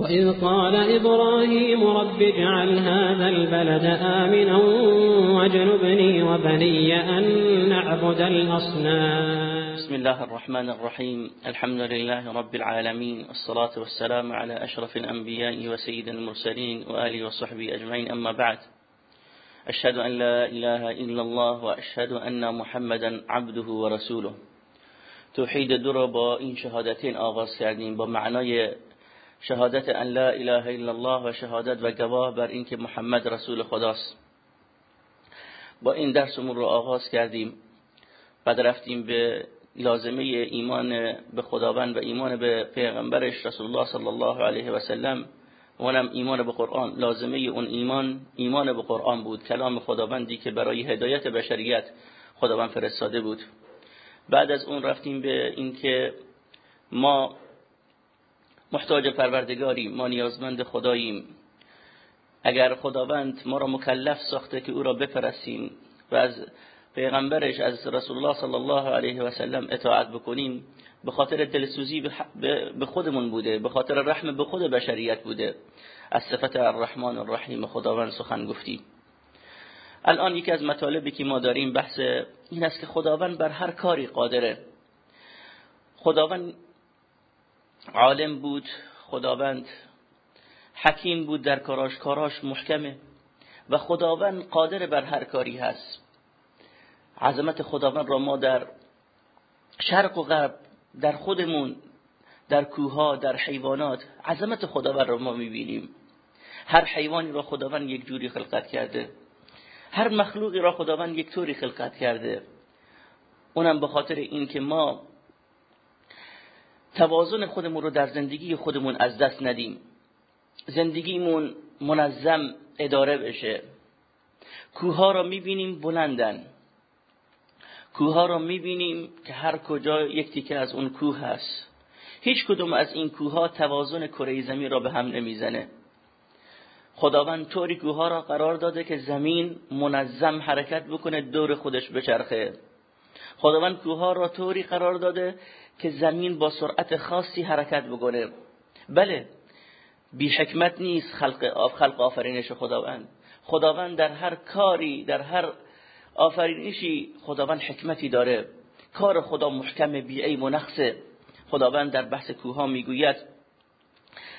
وإذ قال إبراهيم رب اجعل هذا البلد آمنا واجنبني وبني أن نعبد الأصنام. بسم الله الرحمن الرحيم. الحمد لله رب العالمين والصلاة والسلام على أشرف الأنبياء وسيد المرسلين وآله وصحبه أجمعين. أما بعد أشهد أن لا إله إلا الله وأشهد أن محمدا عبده ورسوله. توحید دو را با این شهادتین آغاز کردیم. با معنای شهادت ان لا اله الا الله و شهادت و گواه بر اینکه محمد رسول خداست. با این درسمون رو آغاز کردیم بعد رفتیم به لازمه ایمان به خداوند و ایمان به پیغمبرش رسول الله صلی الله علیه و سلم. اونم ایمان به قرآن لازمه اون ایمان ایمان به قرآن بود کلام خداوندی که برای هدایت بشریت خداوند فرستاده بود. بعد از اون رفتیم به اینکه ما محتاج پروردگاریم ما نیازمند خداییم. اگر خداوند ما را مکلف ساخته که او را بپرسیم و از پیغمبرش از رسول الله صلی الله علیه و سلم اطاعت بکنیم به خاطر دلسوزی به خودمون بوده به خاطر رحم به خود بشریت بوده. از صفت الرحمن الرحیم خداوند سخن گفتیم الان یکی از مطالبی که ما داریم بحث این است که خداوند بر هر کاری قادره. خداوند عالم بود خداوند حکیم بود در کاراش کاراش محکمه و خداوند قادر بر هر کاری هست. عظمت خداوند را ما در شرق و غرب در خودمون در کوها در حیوانات عظمت خداوند را ما می‌بینیم. هر حیوانی را خداوند یک جوری خلقت کرده. هر مخلوقی را خداوند یک طوری خلقت کرده. اونم به خاطر این که ما توازن خودمون رو در زندگی خودمون از دست ندیم. زندگیمون منظم اداره بشه. کوها را می‌بینیم بلندن. کوها را می‌بینیم که هر کجا یک تیکه از اون کوه هست. هیچ کدوم از این کوها توازن کره زمین را به هم نمی‌زنه. خداوند طوری کوها را قرار داده که زمین منظم حرکت بکنه دور خودش بچرخه. خداوند کوها را طوری قرار داده که زمین با سرعت خاصی حرکت بکنه. بله بی حکمت نیست خلق آف خلق آفرینش خداوند. خداوند در هر کاری در هر آفرینشی خداوند حکمتی داره. کار خدا محکم بی ای منخصه خداوند در بحث کوها می‌گوید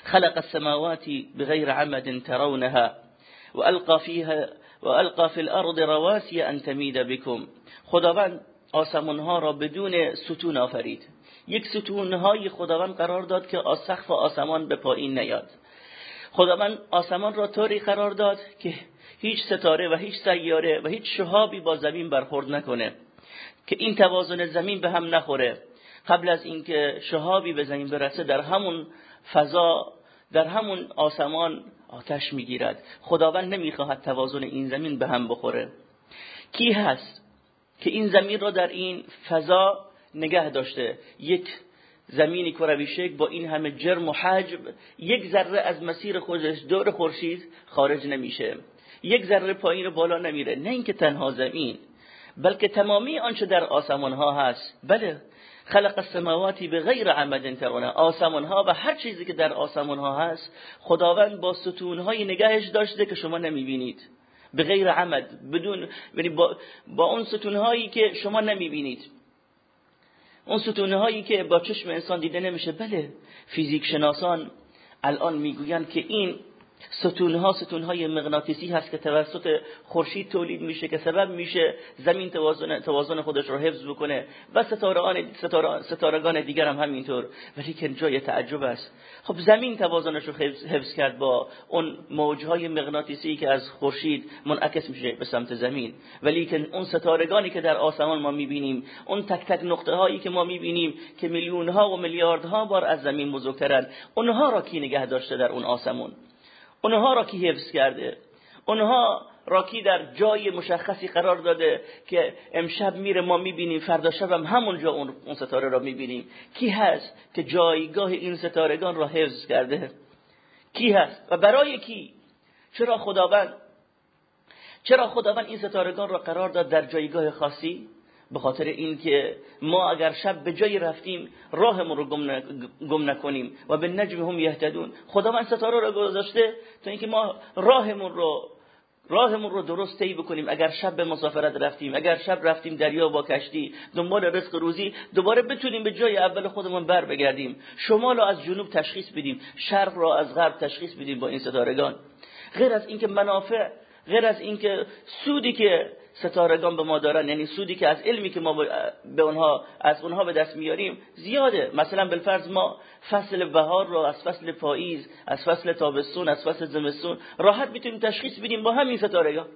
خلق السماوات بغير عمد ترونها والقى فيها والقى في الارض رواسي ان تميد بكم. خداوند آسمان ها را بدون ستون آفرید. یک ستون های خداوند قرار داد که سقف آسمان به پایین نیاد. خداوند آسمان را طوری قرار داد که هیچ ستاره و هیچ سیاره و هیچ شهابی با زمین برخورد نکنه که این توازن زمین به هم نخوره. قبل از اینکه شهابی به زمین برسه در همون فضا در همون آسمان آتش می‌گیرد. خداوند نمی‌خواهد توازن این زمین به هم بخوره. کی هست که این زمین را در این فضا نگه داشته. یک زمینی کروی شکل با این همه جرم و حجم یک ذره از مسیر خودش دور خورشید خارج نمیشه. یک ذره پایین و بالا نمیره. نه اینکه تنها زمین بلکه تمامی آنچه در آسمان ها هست. بله خلق السماواتی به غیر عمد ترونه آسمان ها و هر چیزی که در آسمان ها هست خداوند با ستون های نگهش داشته که شما نمی‌بینید. به غیر عمد بدون یعنی با, با اون ستون هایی که شما نمی‌بینید. اون ستون هایی که با چشم انسان دیده نمیشه. بله فیزیک شناسان الان می‌گویند که این ستونها ستونهای مغناطیسی هست که توسط خورشید تولید میشه که سبب میشه زمین توازن توازن خودش رو حفظ بکنه و ستارگان ستارگان دیگر هم همینطور. ولی که جای تعجب است. خب زمین توازنش رو حفظ کرد با اون موجهای مغناطیسی که از خورشید منعکس میشه به سمت زمین. ولی که اون ستارگانی که در آسمان ما می‌بینیم اون تک تک نقطه هایی که ما می‌بینیم که میلیون ها و میلیاردها بار از زمین بزرگترن اونها را کی نگه داشته در اون آسمون؟ اونها را کی حفظ کرده؟ اونها را کی در جای مشخصی قرار داده که امشب میره ما می‌بینیم فردا شب هم همونجا اون ستاره را می‌بینیم؟ کی هست که جایگاه این ستارگان را حفظ کرده؟ کی هست و برای کی؟ چرا خداوند چرا خداوند این ستارگان را قرار داد در جایگاه خاصی؟ به خاطر اینکه ما اگر شب به جایی رفتیم راهمون رو گم نکنیم و به نجم هم یهتدون. خداوند ستاره رو گذاشته تا اینکه ما راهمون رو راهمون رو درست طی بکنیم. اگر شب به مسافرت رفتیم اگر شب رفتیم دریا با کشتی دنبال رزق روزی دوباره بتونیم به جای اول خودمون بر بگردیم. شمال رو از جنوب تشخیص بدیم شرق را از غرب تشخیص بدیم با این ستارگان. غیر از اینکه منافع غیر از اینکه سودی که ستارگان به ما دارن یعنی سودی که از علمی که ما به اونها از اونها به دست میاریم زیاده. مثلا بالفرض ما فصل بهار رو از فصل پاییز از فصل تابستون از فصل زمستون راحت می‌تونیم تشخیص بدیم با همین ستارگان.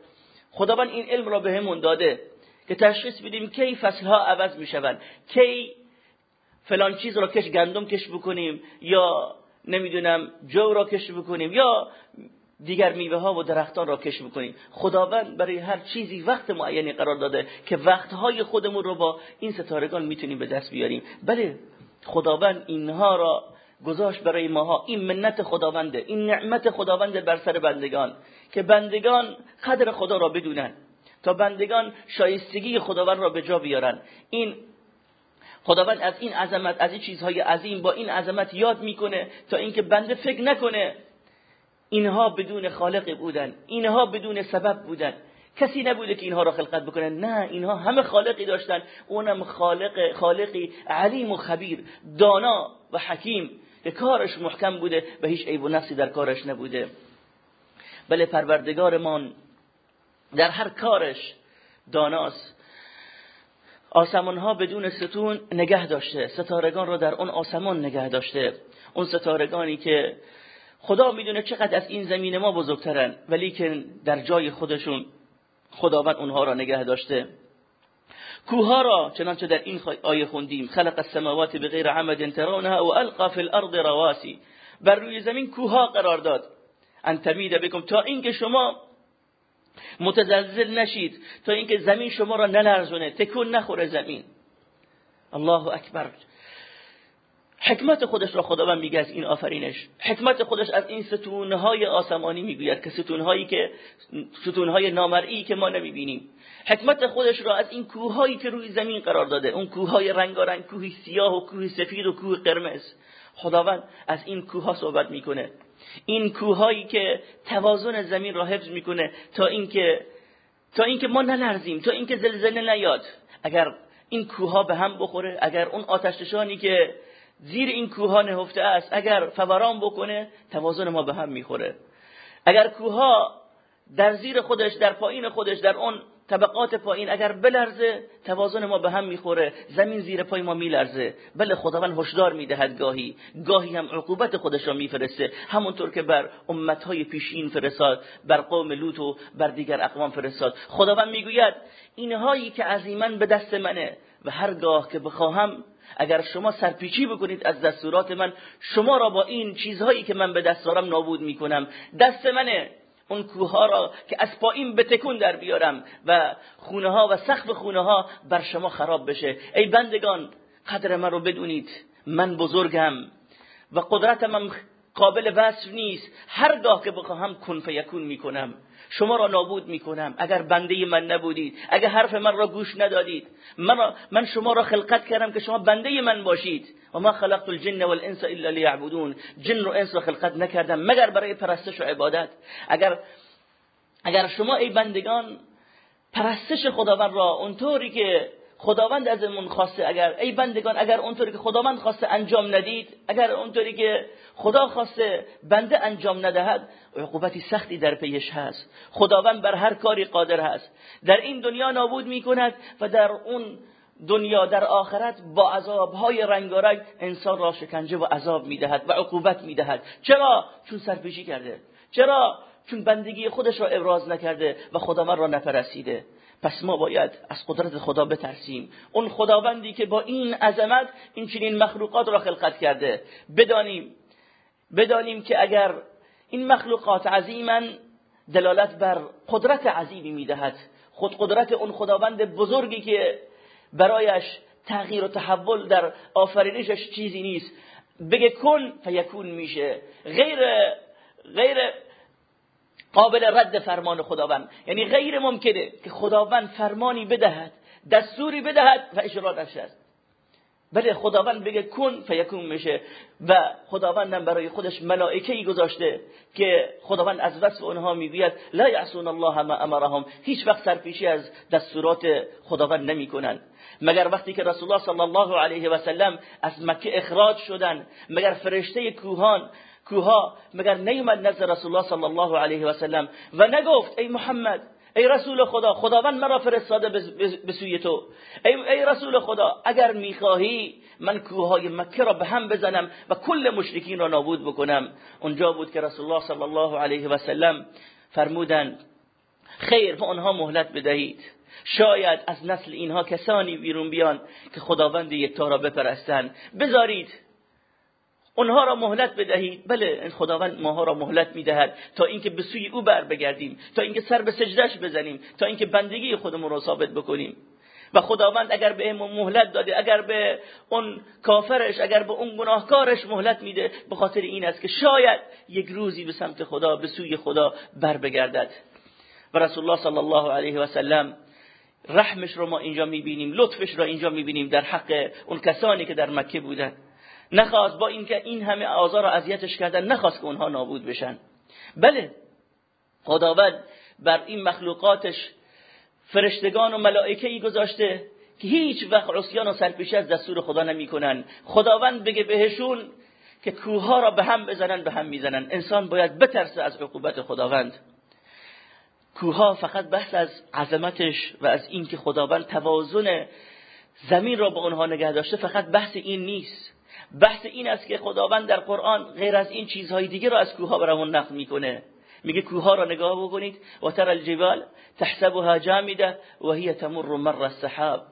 خداوند این علم را بهمون داده که تشخیص بدیم کی فصل ها عوض میشون کی فلان چیز را کش گندم کش بکنیم یا نمی‌دونم جو را کش بکنیم یا دیگر میوه ها و درختان را کش بکنیم خداوند برای هر چیزی وقت معینی قرار داده که وقتهای خودمون رو با این ستارگان می‌تونیم به دست بیاریم. بله خداوند اینها را گذاشت برای ماها. این منت خداونده این نعمت خداونده بر سر بندگان که بندگان قدر خدا را بدونن تا بندگان شایستگی خداوند را به جا بیارن. این خداوند از این عظمت از این چیزهای عظیم با این عظمت یاد می‌کنه تا اینکه بنده فکر نکنه اینها بدون خالق بودن اینها بدون سبب بودن. کسی نبوده که اینها را خلقت بکنن نه اینها همه خالقی داشتن. اونم خالق خالقی علیم و خبیر دانا و حکیم. که کارش محکم بوده و هیچ عیب و نقصی در کارش نبوده. بله پروردگارمان در هر کارش داناست. آسمان ها بدون ستون نگه داشته. ستارگان را در اون آسمان نگه داشته. اون ستارگانی که خدا می‌دونه چقدر از این زمین ما بزرگترن ولی که در جای خودشون خداوند اونها را نگه داشته. کوها را چنانچه در این آیه خوندیم. خلق السماوات بغیر عمد ترونها و القا فی الارض رواسی بر روی زمین کوها قرار داد. ان تمید بکم تا اینکه شما متزلزل نشید تا اینکه زمین شما را نلرزونه تکون نخوره زمین. الله اکبر. حکمت خودش را خداوند میگه از این آفرینش. حکمت خودش از این ستونهای آسمانی می‌گوید که ستونهایی که ستونهای نامرئی که ما نمی‌بینیم. حکمت خودش را از این کوههایی که روی زمین قرار داده اون کوههای رنگارنگ کوهی سیاه و کوه سفید و کوه قرمز. خداوند از این کوه صحبت می‌کنه. این کوههایی که توازن زمین را حفظ می‌کنه تا اینکه تا اینکه ما نلرزیم تا اینکه زلزله نیاد. اگر این کوه به هم بخوره اگر اون آتششانی که زیر این کوه نهفته است. اگر فوران بکنه توازن ما به هم می‌خوره. اگر کوه در زیر خودش در پایین خودش در اون طبقات پایین اگر بلرزه توازن ما به هم می‌خوره. زمین زیر پای ما میلرزه. بله خداوند هشدار می‌دهد گاهی. گاهی هم عقوبت خودش را میفرسته. همونطور که بر امتهای پیشین فرستاد بر قوم لوط و بر دیگر اقوام فرستاد. خداوند می‌گوید اینهایی که عظیما به دست منه و هرگاه که بخواهم اگر شما سرپیچی بکنید از دستورات من شما را با این چیزهایی که من به دست دارم نابود می‌کنم. دست منه اون کوه را که از پایین به تکون در بیارم و خونه ها و سقف خونه ها بر شما خراب بشه. ای بندگان قدر من رو بدونید. من بزرگم و قدرت من قابل وصف نیست. هرگاه که بخواهم کن فیکون می‌کنم. شما را نابود می‌کنم. اگر بنده من نبودید اگر حرف من را گوش ندادید من, من شما را خلقت کردم که شما بنده من باشید. و ما خلقت الجن والانس الا لیعبدون جن و انس را خلقت نکردم مگر برای پرستش و عبادت. اگر اگر شما ای بندگان پرستش خداوند را اونطوری که خداوند ازمون خواسته اگر ای بندگان اگر اونطوری که خداوند خواسته انجام ندید اگر اونطوری که خدا خواسته بنده انجام ندهد عقوبتی سختی در پیش هست. خداوند بر هر کاری قادر هست. در این دنیا نابود می کند و در اون دنیا در آخرت با عذابهای رنگارنگ انسان را شکنجه و عذاب می‌دهد و عقوبت می‌دهد. چرا؟ چون سرپیچی کرده. چرا؟ چون بندگی خودش را ابراز نکرده و خداوند را نپرسیده. پس ما باید از قدرت خدا بترسیم. اون خداوندی که با این عظمت این چنین مخلوقات را خلقت کرده. بدانیم بدانیم که اگر این مخلوقات عظیما دلالت بر قدرت عظیمی می‌دهد خود قدرت اون خداوند بزرگی که برایش تغییر و تحول در آفرینشش چیزی نیست. بگه کن فیکون میشه. غیر غیر قابل رد فرمان خداوند. یعنی غیر ممکنه که خداوند فرمانی بدهد دستوری بدهد و اجرا نشد. بله خداوند بگه کن فیکون میشه و خداوند برای خودش ملائکه ای گذاشته که خداوند از وصف اونها می‌گوید لا یعصون الله ما امرهم. هیچ وقت سرپیشی از دستورات خداوند نمی‌کنن. مگر وقتی که رسول الله صلی الله علیه و سلم از مکه اخراج شدن مگر فرشته کوهان کوها مگر نیومد نزد رسول الله صلی الله علیه و سلم و نگفت ای محمد ای رسول خدا خداوند مرا فرستاده به سوی تو. ای, ای رسول خدا اگر می‌خواهی من کوههای مکه را به هم بزنم و کل مشرکین را نابود بکنم. اونجا بود که رسول الله صلی الله علیه و سلم فرمودند خیر به آنها مهلت بدهید. شاید از نسل اینها کسانی بیرون بیان که خداوند یکتا را بپرستند. بذارید اونها را مهلت بدهید. بله خداوند ماها را مهلت می‌دهد. تا اینکه به سوی او بر بگردیم تا اینکه سر به سجدش بزنیم تا اینکه بندگی خودمون را ثابت بکنیم. و خداوند اگر به مهلت داده اگر به اون کافرش اگر به اون گناهکارش مهلت میده به خاطر این است که شاید یک روزی به سمت خدا به سوی خدا بر بگردد و رسول الله صلی الله علیه و سلم رحمش رو ما اینجا می‌بینیم لطفش را اینجا می‌بینیم در حق اون کسانی که در مکه بودن. نخواست با اینکه این همه آزار و اذیتش کردن نخواست که اونها نابود بشن. بله خداوند بر این مخلوقاتش فرشتگان و ملائکه ای گذاشته که هیچ وقت عصیان و سرپیشی از دستور خدا نمی‌کنن. خداوند بگه بهشون که کوه را به هم بزنن به هم می‌زنن. انسان باید بترسه از عقوبت خداوند. کوه فقط بحث از عظمتش و از اینکه خداوند توازن زمین را به اونها نگه داشته فقط بحث این نیست. بحث این است که خداوند در قرآن غیر از این چیزهای دیگه را از کوها برامون نقل می‌کنه. میگه کوها را نگاه بکنید. و تر الجبال تحسبها جامده و هی تمر مر السحاب.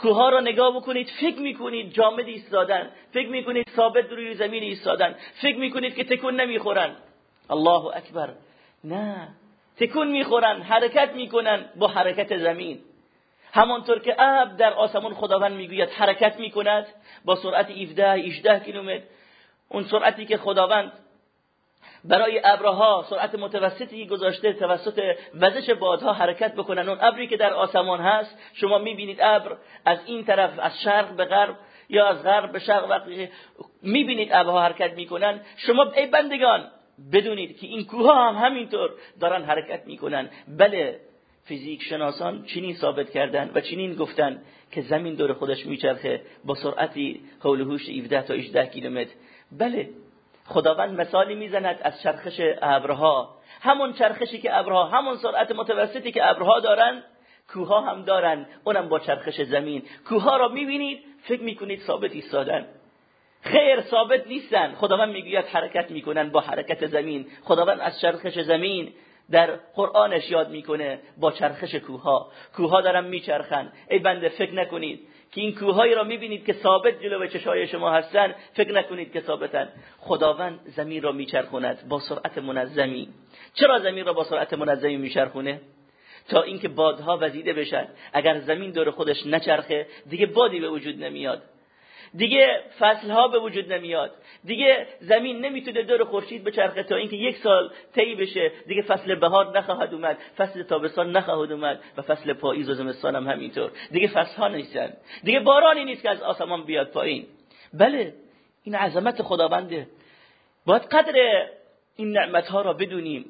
کوها را نگاه بکنید. فکر می‌کنید جامد ایستادن. فکر می‌کنید ثابت روی زمین ایستادن. فکر می‌کنید که تکون نمی‌خورن. الله اکبر. نه. تکون می‌خورن. حرکت می‌کنن با حرکت زمین. همانطور که ابر در آسمان خداوند می‌گوید حرکت می‌کند با سرعت 17 18 کیلومتر. اون سرعتی که خداوند برای ابرها سرعت متوسطی گذاشته توسط وزش بادها حرکت بکنن. اون ابری که در آسمان هست شما می‌بینید ابر از این طرف از شرق به غرب یا از غرب به شرق وقتی می‌بینید ابرها حرکت می‌کنن شما ای بندگان بدونید که این کوه هم همینطور دارن حرکت می‌کنن. بله فیزیک شناسان چنین ثابت کردن و چنین گفتن که زمین دور خودش میچرخه با سرعتی حول هوش 17 تا 18 کیلومتر. بله خداوند مثالی می‌زند از چرخش ابرها. همون چرخشی که ابرها همون سرعت متوسطی که ابرها دارن کوها هم دارن. اونم با چرخش زمین. کوها را می‌بینید فکر می‌کنید ثابت ایستادن. خیر ثابت نیستن. خداوند می‌گوید حرکت می‌کنن با حرکت زمین. خداوند از چرخش زمین در قرآنش یاد می‌کنه با چرخش کوها کوها دارن میچرخن. ای بنده فکر نکنید که این کوههایی را می‌بینید که ثابت جلو چشای شما هستن. فکر نکنید که ثابتن. خداوند زمین را میچرخوند با سرعت منظمی. چرا زمین را با سرعت منظمی میچرخونه؟ تا اینکه بادها وزیده بشن. اگر زمین دور خودش نچرخه دیگه بادی به وجود نمیاد. دیگه فصل ها به وجود نمیاد. دیگه زمین نمی‌تونه دور خورشید بچرخه تا اینکه یک سال طی بشه. دیگه فصل بهار نخواهد اومد فصل تابستان نخواهد اومد و فصل پاییز و زمستان هم همینطور. دیگه فصل ها نیستن. دیگه بارانی نیست که از آسمان بیاد پایین. بله این عظمت خداونده. باید قدر این نعمت ها را بدونیم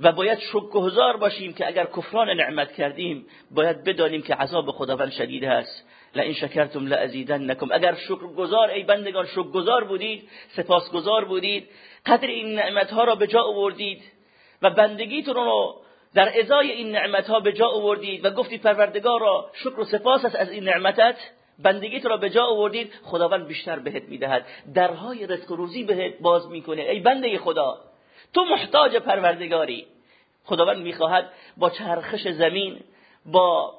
و باید شکرگزار باشیم که اگر کفران نعمت کردیم باید بدانیم که عذاب خداوند شدید هست. لئن شکرتم لازیدنکم. اگر شکرگزار ای بندگان شکرگزار بودید سپاسگزار بودید قدر این نعمت ها را به جا آوردید و بندگیتون رو در ازای این نعمت ها به جا آوردید و گفتید پروردگار را شکر و سپاس است از این نعمتت بندگیت را به جا آوردید خداوند بیشتر بهت می‌دهد. درهای رزق و روزی بهت باز می‌کنه. ای بنده خدا تو محتاج پروردگاری. خداوند می‌خواهد با چرخش زمین با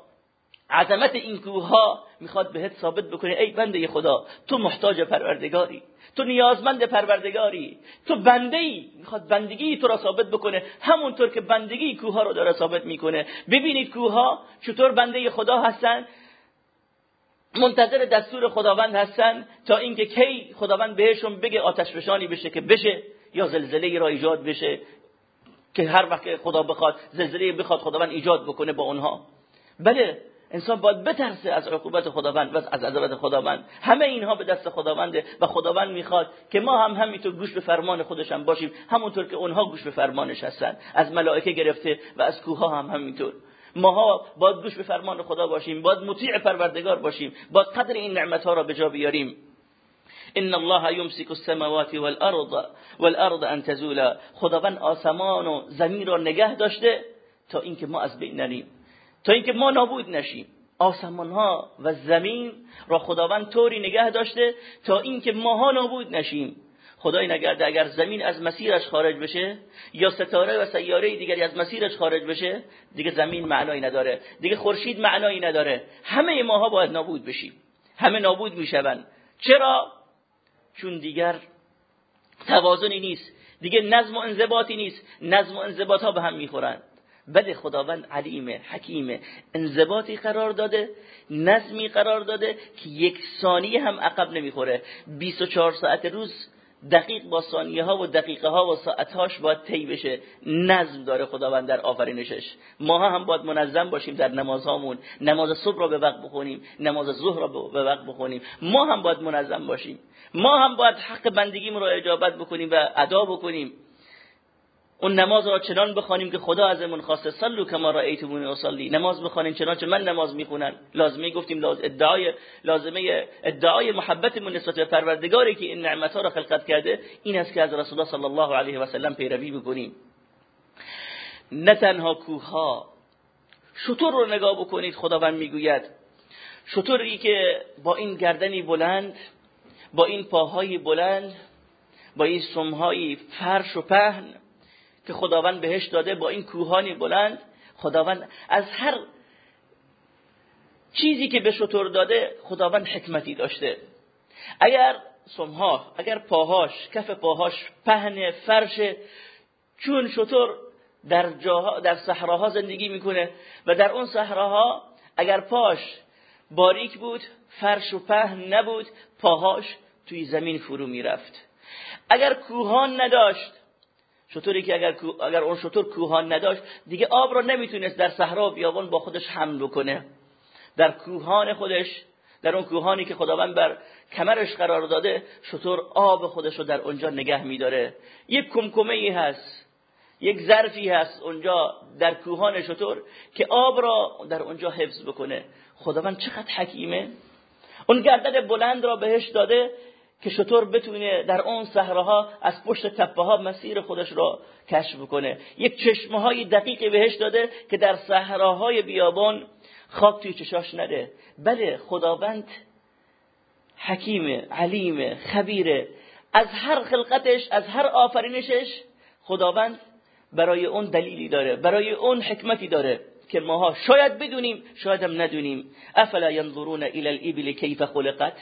عظمت این کوه ها می‌خواد بهت ثابت بکنه ای بنده خدا تو محتاج پروردگاری تو نیازمند پروردگاری تو بنده ای می‌خواد بندگی تو را ثابت بکنه همونطور که بندگی کوه ها رو داره ثابت می‌کنه. ببینید کوه ها چطور بنده خدا هستن منتظر دستور خداوند هستن تا اینکه کی خداوند بهشون بگه آتش فشانی بشه که بشه یا زلزله را ایجاد بشه که هر وقت خدا بخواد زلزله بخواد خداوند ایجاد بکنه با اونها. بله انسان باید بترسه از عقوبت خداوند و از عذابت خداوند. همه اینها به دست خداونده و خداوند می‌خواد که ما هم همینطور گوش به فرمان خودش هم باشیم همونطور که اونها گوش به فرمانش هستن. از ملائکه گرفته و از کوه هم همینطور. ماها باید گوش به فرمان خدا باشیم باید مطیع پروردگار باشیم باید قدر این نعمت ها را به جا بیاریم. ان الله یمسک السماوات والارض والارض ان تزولا. خداوند آسمان و زمین را نگه داشته تا اینکه ما از بین نریم. تا اینکه ما نابود نشیم. آسمان ها و زمین را خداوند طوری نگه داشته تا اینکه ماها نابود نشیم. خدای نگرده اگر زمین از مسیرش خارج بشه یا ستاره و سیاره دیگری از مسیرش خارج بشه دیگه زمین معنایی نداره. دیگه خورشید معنایی نداره. همه ماها باید نابود بشیم. همه نابود می‌شوند. چرا؟ چون دیگر توازنی نیست. دیگه نظم و انضباطی نیست. نظم و انضباط ها به هم می‌خورند. بله خداوند علیمه حکیمه. انضباطی قرار داده نظمی قرار داده که یک ثانیه هم عقب نمی‌خوره. 24 ساعت روز دقیق با ثانیه ها و دقیقه ها و ساعت هاش باید طی بشه. نظم داره خداوند در آفرینشش. ما هم باید منظم باشیم در نمازهامون. نماز صبح را به وقت بخونیم نماز ظهر را به وقت بخونیم. ما هم باید منظم باشیم. ما هم باید حق بندگیم را اجابت بکنیم و ادا بکنیم. اون نماز را چنان بخوانیم که خدا ازمون خواسته. صلو کما رأیتمونی اصلی. نماز بخوانیم چنانچه من نماز می‌خونن لازمه گفتیم ادعای لازمه ادعای محبتمون نسبت به پروردگاری که این نعمت ها را خلقت کرده این است که از رسول الله صلی الله علیه و سلم پیروی بکنیم. نه تنها کوه ها شطور رو نگاه بکنید خداوند می‌گوید. شطوری که با این گردنی بلند با این پاهای بلند با این سمهای فرش و پهن که خداوند بهش داده با این کوهانی بلند خداوند از هر چیزی که به شطور داده خداوند حکمتی داشته. اگر سمها اگر پاهاش کف پاهاش پهن فرش چون شطور در جاها در صحراها زندگی می‌کنه و در اون صحراها اگر پاش باریک بود فرش و پهن نبود پاهاش توی زمین فرو می‌رفت. اگر کوهان نداشت شطوری که اگر, اگر اون شطور کوهان نداشت دیگه آب را نمی‌تونست در صحرا و بیابان با خودش حمل بکنه. در کوهان خودش در اون کوهانی که خداوند بر کمرش قرار داده شطور آب خودش رو در اونجا نگه میداره. یک کمکمه ای هست یک ظرفی هست اونجا در کوهان شطور که آب را در اونجا حفظ بکنه. خداوند چقدر حکیمه. اون گردن بلند را بهش داده که شطور بتونه در اون صحراها از پشت تپه ها مسیر خودش را کشف کنه. یک چشمه های دقیقی بهش داده که در صحراهای بیابان خاک توی چشاش نده. بله خداوند حکیم علیم خبیره از هر خلقتش از هر آفرینشش خداوند برای اون دلیلی داره برای اون حکمتی داره که ماها شاید بدونیم شاید هم ندونیم. افلا ينظرون الى الابل کیف خلقت؟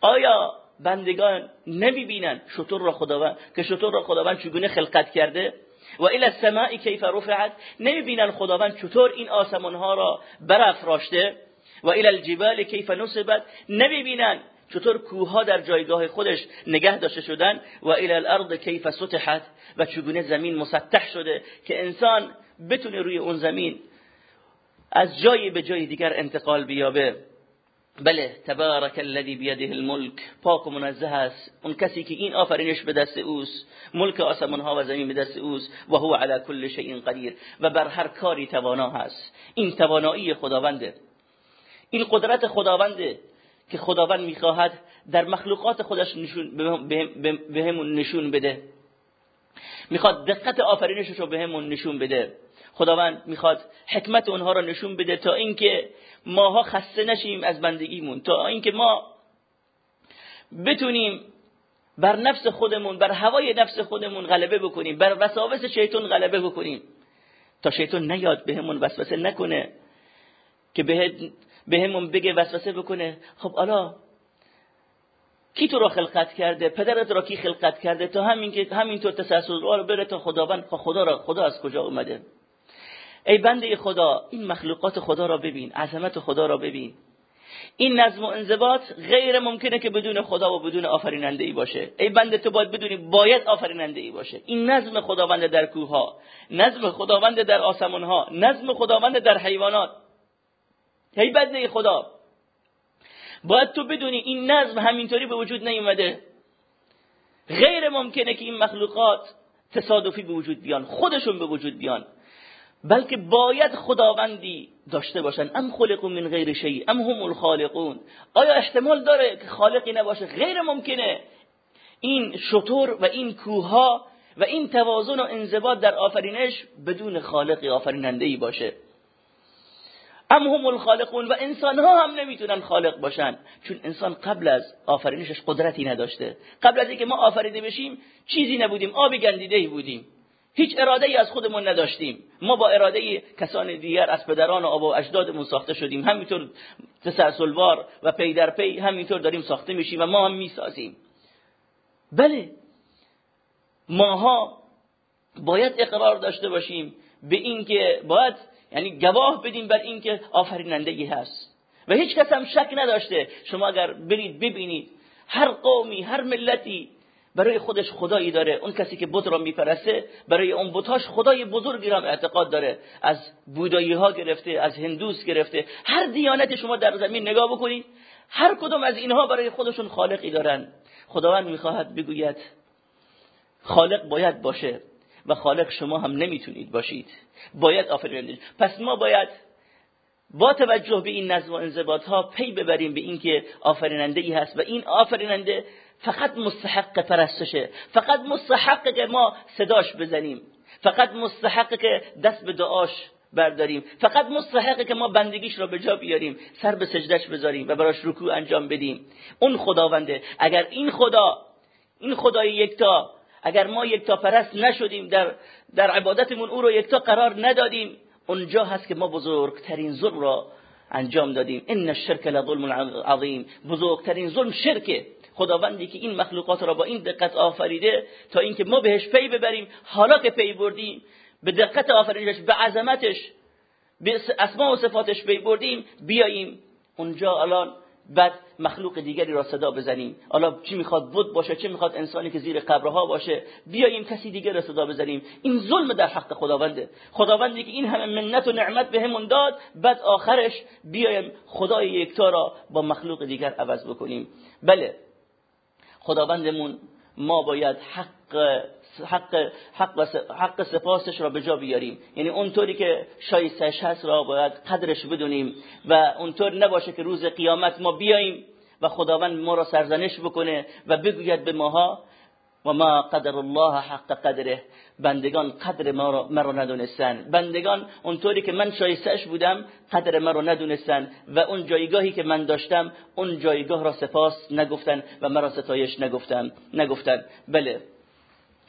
آیا بندگان نمی‌بینن شطور را خداوند که شطور را خداوند چگونه خلقت کرده. و الى السماء کیف رفعت نمی‌بینن خداوند چطور این آسمان ها را برافراشته. و الى الجبال کیف نصبت نمی‌بینن چطور کوه در جایگاه خودش نگه داشته شدن. و الى الارض کیف سطحت و چگونه زمین مسطح شده که انسان بتونه روی اون زمین از جایی به جای دیگر انتقال بیابه. بله تبارک الذی بیده الملک. پاک و منزه است. اون کسی که این آفرینش به دست اوست ملک آسمان ها و زمین به دست اوست و هو علی کل شیء قدیر و بر هر کاری توانا هست. این توانایی خداونده. این قدرت خداونده که خداوند می‌خواهد در مخلوقات خودش نشون بهمون نشون بده. می‌خواد دقت آفرینشش رو بهمون نشون بده. خداوند می‌خواد حکمت اونها را نشون بده تا اینکه ماها خسته نشیم از بندگیمون. تا اینکه ما بتونیم بر نفس خودمون بر هوای نفس خودمون غلبه بکنیم بر وساوس شیطان غلبه بکنیم. تا شیطان نیاد بهمون وسوسه نکنه که بهمون بگه وسوسه بکنه. خب حالا کی تو را خلقت کرده؟ پدرت را کی خلقت کرده؟ تا همین که همینطور تسلسل رو بره تا خداوند خدا را خدا از کجا اومده؟ ای بنده خدا این مخلوقات خدا را ببین عظمت خدا را ببین. این نظم و انضباط غیر ممکنه که بدون خدا و بدون آفریننده ای باشه. ای بنده تو باید بدونی باید آفریننده ای باشه. این نظم خداوند در کوه ها نظم خداوند در آسمان ها نظم خداوند در حیوانات. هیبت خدا باید تو بدونی این نظم همینطوری به وجود نیومده. غیر ممکنه که این مخلوقات تصادفی به وجود بیان خودشون به وجود بیان. بلکه باید خداوندی داشته باشن. ام خلقون من غیر شیء ام هم الخالقون. آیا احتمال داره که خالقی نباشه؟ غیر ممکنه. این شطور و این کوها و این توازن و انضباط در آفرینش بدون خالقی آفریننده ای باشه. ام هم الخالقون و انسان ها هم نمی‌تونن خالق باشن. چون انسان قبل از آفرینشش قدرتی نداشته. قبل از اینکه ما آفریده بشیم چیزی نبودیم آب گندیده ای بودیم. هیچ اراده ای از خودمون نداشتیم. ما با اراده کسان دیگر از پدران و آبا و اجدادمون ساخته شدیم. همینطور تسلسلوار و پی در پی همینطور داریم ساخته میشیم و ما هم می‌سازیم. بله ماها باید اقرار داشته باشیم به اینکه باید یعنی گواه بدیم بر اینکه آفرینندگی هست. و هیچ کس هم شک نداشته. شما اگر برید ببینید هر قومی هر ملتی برای خودش خدایی داره اون کسی که بت را میپرسته برای اون بتاش خدای بزرگی را اعتقاد داره. از بودایی ها گرفته از هندوس گرفته. هر دیانت شما در زمین نگاه بکنید هر کدوم از اینها برای خودشون خالقی دارن. خداوند می‌خواهد بگوید خالق باید باشه و خالق شما هم نمی‌تونید باشید. باید آفریننده پس ما باید با توجه به این نظم و انضباط ها پی ببریم به اینکه آفریننده ای هست و این آفریننده فقط مستحق پرستشه. فقط مستحق که ما صداش بزنیم. فقط مستحق که دست به دعاش برداریم. فقط مستحق که ما بندگیش را به جا بیاریم. سر به سجدش بذاریم و براش رکوع انجام بدیم. اون خداونده. اگر این خدا این خدای یکتا اگر ما یکتا پرست نشدیم در در عبادتمون او رو یکتا قرار ندادیم اونجا هست که ما بزرگترین ظلم را انجام دادیم. ان الشرک لظلم عظیم. بزرگترین ظلم شرکه. خداوندی که این مخلوقات را با این دقت آفریده تا اینکه ما بهش پی ببریم حالا که پی بردیم به دقت آفرینش به عظمتش به اسماء و صفاتش پی بردیم بیاییم اونجا الان بعد مخلوق دیگری را صدا بزنیم. حالا چی می‌خواد بود باشه چه می‌خواد انسانی که زیر قبرها باشه بیاییم کسی دیگر را صدا بزنیم. این ظلم در حق خداونده. خداوندی که این همه منت و نعمت بهمون داد بعد آخرش بیایم خدای یکتا را با مخلوق دیگر عوض بکنیم. بله خداوندمون ما باید حق حق حق, حق سپاسش را به جا بیاریم. یعنی اونطوری که شایستش هست را باید قدرش بدونیم و اونطور نباشه که روز قیامت ما بیاییم و خداوند ما را سرزنش بکنه و بگوید به ماها و ما قدر الله حق قدره. بندگان قدر ما را, مرا ندونستن. بندگان اونطوری که من شایستش بودم قدر مرا ندونستن. و اون جایگاهی که من داشتم اون جایگاه را سپاس نگفتن و مرا ستایش نگفتن. نگفتن. بله.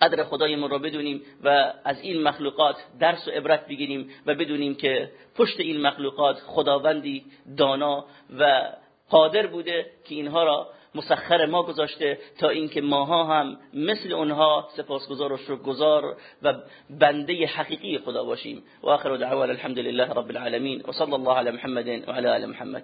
قدر خدایمون را بدونیم و از این مخلوقات درس و عبرت بگیریم و بدونیم که پشت این مخلوقات خداوندی دانا و قادر بوده که اینها را مسخر ما گذاشته تا اینکه ماها هم مثل اونها سپاسگزار و شکرگزار و بنده حقیقی خدا باشیم. و آخر دعوانا الحمد لله رب العالمین. و صلی الله علی محمد و علی آل محمد.